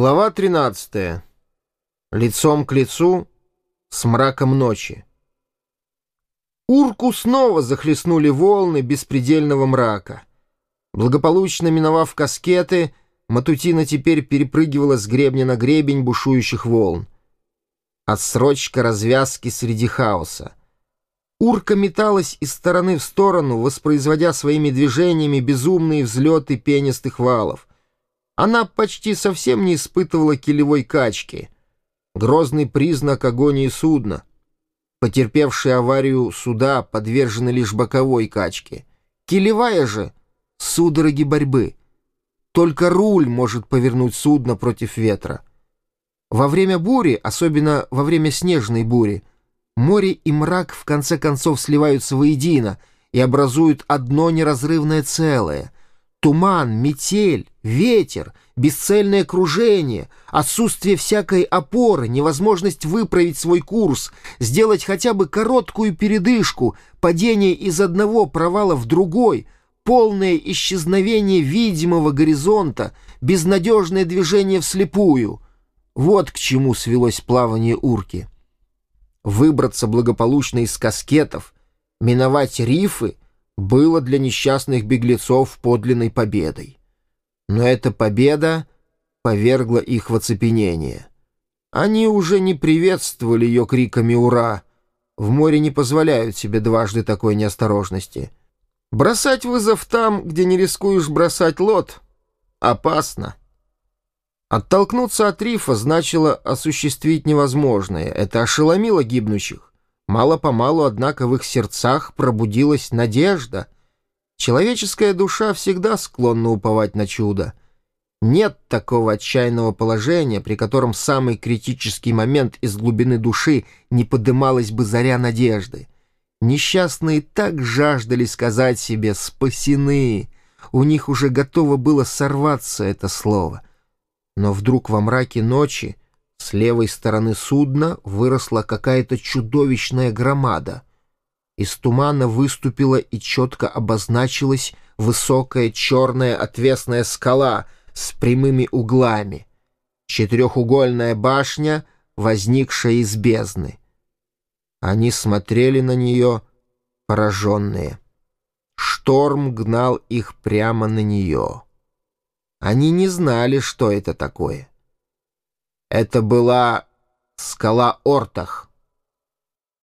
Глава 13. Лицом к лицу с мраком ночи. Урку снова захлестнули волны беспредельного мрака. Благополучно миновав каскеты, Матутина теперь перепрыгивала с гребня на гребень бушующих волн. Отсрочка развязки среди хаоса. Урка металась из стороны в сторону, воспроизводя своими движениями безумные взлеты пенистых валов. Она почти совсем не испытывала килевой качки. Грозный признак агонии судна. Потерпевшие аварию суда подвержены лишь боковой качке. Килевая же — судороги борьбы. Только руль может повернуть судно против ветра. Во время бури, особенно во время снежной бури, море и мрак в конце концов сливаются воедино и образуют одно неразрывное целое — Туман, метель, ветер, бесцельное кружение, отсутствие всякой опоры, невозможность выправить свой курс, сделать хотя бы короткую передышку, падение из одного провала в другой, полное исчезновение видимого горизонта, безнадежное движение вслепую. Вот к чему свелось плавание урки. Выбраться благополучно из каскетов, миновать рифы — было для несчастных беглецов подлинной победой. Но эта победа повергла их в оцепенение. Они уже не приветствовали ее криками «Ура!». В море не позволяют себе дважды такой неосторожности. Бросать вызов там, где не рискуешь бросать лот, опасно. Оттолкнуться от рифа значило осуществить невозможное. Это ошеломило гибнущих. Мало-помалу, однако, в их сердцах пробудилась надежда. Человеческая душа всегда склонна уповать на чудо. Нет такого отчаянного положения, при котором самый критический момент из глубины души не подымалась бы заря надежды. Несчастные так жаждали сказать себе «спасены», у них уже готово было сорваться это слово. Но вдруг во мраке ночи с левой стороны судна выросла какая-то чудовищная громада. Из тумана выступила и четко обозначилась высокая черная отвесная скала с прямыми углами. Четырехугольная башня, возникшая из бездны. Они смотрели на нее, пораженные. Шторм гнал их прямо на нее. Они не знали, что это такое. Это была скала Ортах.